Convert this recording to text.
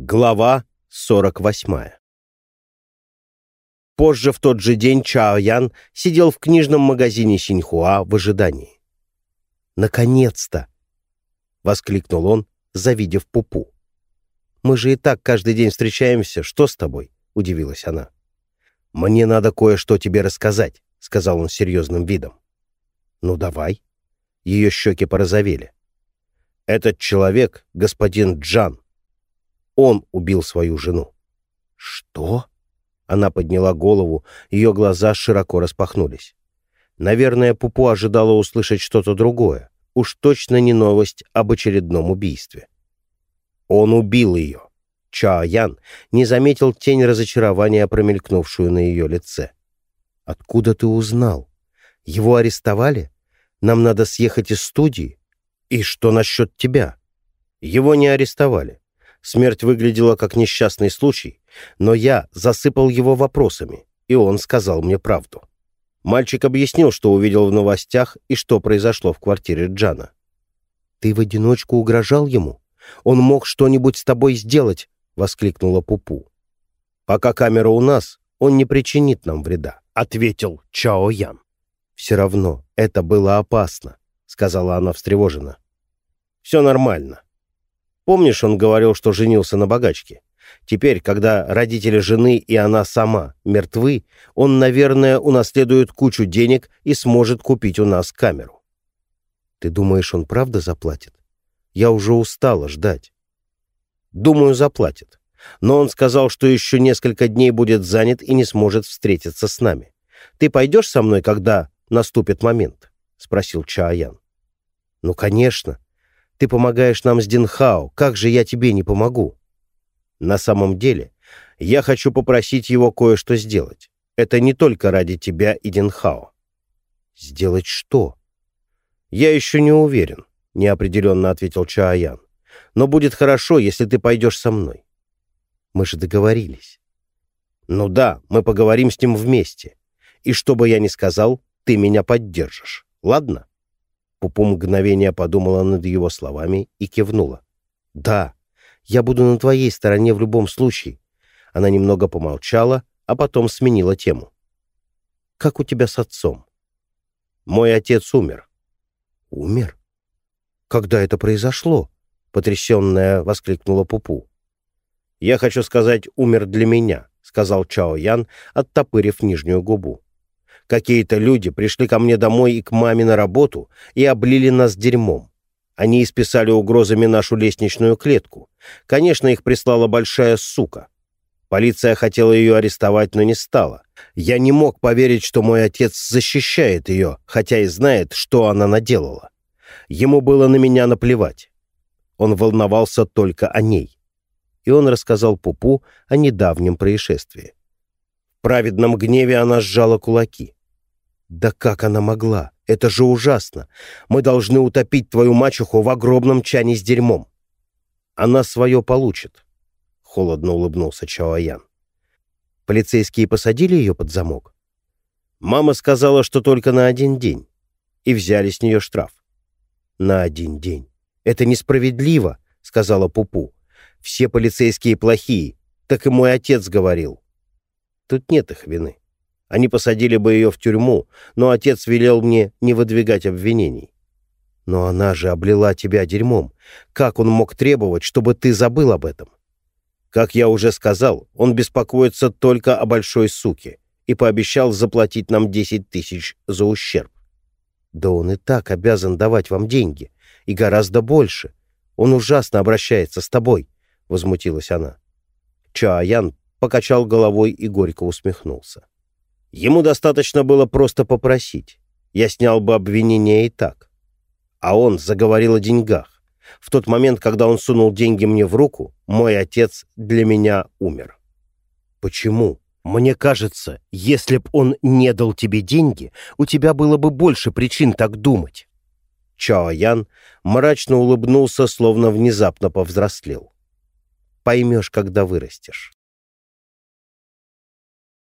Глава 48 Позже в тот же день Чао Ян сидел в книжном магазине Синьхуа в ожидании. «Наконец-то!» — воскликнул он, завидев Пупу. «Мы же и так каждый день встречаемся. Что с тобой?» — удивилась она. «Мне надо кое-что тебе рассказать», — сказал он серьезным видом. «Ну, давай». Ее щеки порозовели. «Этот человек — господин Джан», он убил свою жену. «Что?» Она подняла голову, ее глаза широко распахнулись. Наверное, Пупу ожидала услышать что-то другое. Уж точно не новость об очередном убийстве. Он убил ее. Ча Ян не заметил тень разочарования, промелькнувшую на ее лице. «Откуда ты узнал? Его арестовали? Нам надо съехать из студии? И что насчет тебя?» «Его не арестовали. Смерть выглядела как несчастный случай, но я засыпал его вопросами, и он сказал мне правду. Мальчик объяснил, что увидел в новостях и что произошло в квартире Джана. «Ты в одиночку угрожал ему? Он мог что-нибудь с тобой сделать!» — воскликнула Пупу. «Пока камера у нас, он не причинит нам вреда», — ответил Чао Ян. «Все равно это было опасно», — сказала она встревоженно. «Все нормально. Помнишь, он говорил, что женился на богачке? Теперь, когда родители жены и она сама мертвы, он, наверное, унаследует кучу денег и сможет купить у нас камеру. Ты думаешь, он правда заплатит? Я уже устала ждать. Думаю, заплатит. Но он сказал, что еще несколько дней будет занят и не сможет встретиться с нами. Ты пойдешь со мной, когда наступит момент? — спросил Чаян. Ну, конечно. Ты помогаешь нам с Динхао, как же я тебе не помогу? На самом деле, я хочу попросить его кое-что сделать. Это не только ради тебя и Динхао. Сделать что? Я еще не уверен, неопределенно ответил Чаян. Но будет хорошо, если ты пойдешь со мной. Мы же договорились. Ну да, мы поговорим с ним вместе. И что бы я ни сказал, ты меня поддержишь. Ладно? Пупу мгновение подумала над его словами и кивнула. «Да, я буду на твоей стороне в любом случае». Она немного помолчала, а потом сменила тему. «Как у тебя с отцом?» «Мой отец умер». «Умер? Когда это произошло?» — потрясенная воскликнула Пупу. «Я хочу сказать, умер для меня», — сказал Чао Ян, оттопырив нижнюю губу. Какие-то люди пришли ко мне домой и к маме на работу и облили нас дерьмом. Они исписали угрозами нашу лестничную клетку. Конечно, их прислала большая сука. Полиция хотела ее арестовать, но не стала. Я не мог поверить, что мой отец защищает ее, хотя и знает, что она наделала. Ему было на меня наплевать. Он волновался только о ней. И он рассказал Пупу о недавнем происшествии. В праведном гневе она сжала кулаки. «Да как она могла? Это же ужасно! Мы должны утопить твою мачеху в огромном чане с дерьмом!» «Она свое получит», — холодно улыбнулся Чаоян. «Полицейские посадили ее под замок?» «Мама сказала, что только на один день, и взяли с нее штраф». «На один день. Это несправедливо», — сказала Пупу. «Все полицейские плохие, так и мой отец говорил». Тут нет их вины. Они посадили бы ее в тюрьму, но отец велел мне не выдвигать обвинений. Но она же облила тебя дерьмом. Как он мог требовать, чтобы ты забыл об этом? Как я уже сказал, он беспокоится только о большой суке и пообещал заплатить нам 10 тысяч за ущерб. Да он и так обязан давать вам деньги, и гораздо больше. Он ужасно обращается с тобой, — возмутилась она. Чаоян покачал головой и горько усмехнулся. Ему достаточно было просто попросить. Я снял бы обвинение и так. А он заговорил о деньгах. В тот момент, когда он сунул деньги мне в руку, мой отец для меня умер. Почему? Мне кажется, если б он не дал тебе деньги, у тебя было бы больше причин так думать. Чао Ян мрачно улыбнулся, словно внезапно повзрослел. Поймешь, когда вырастешь.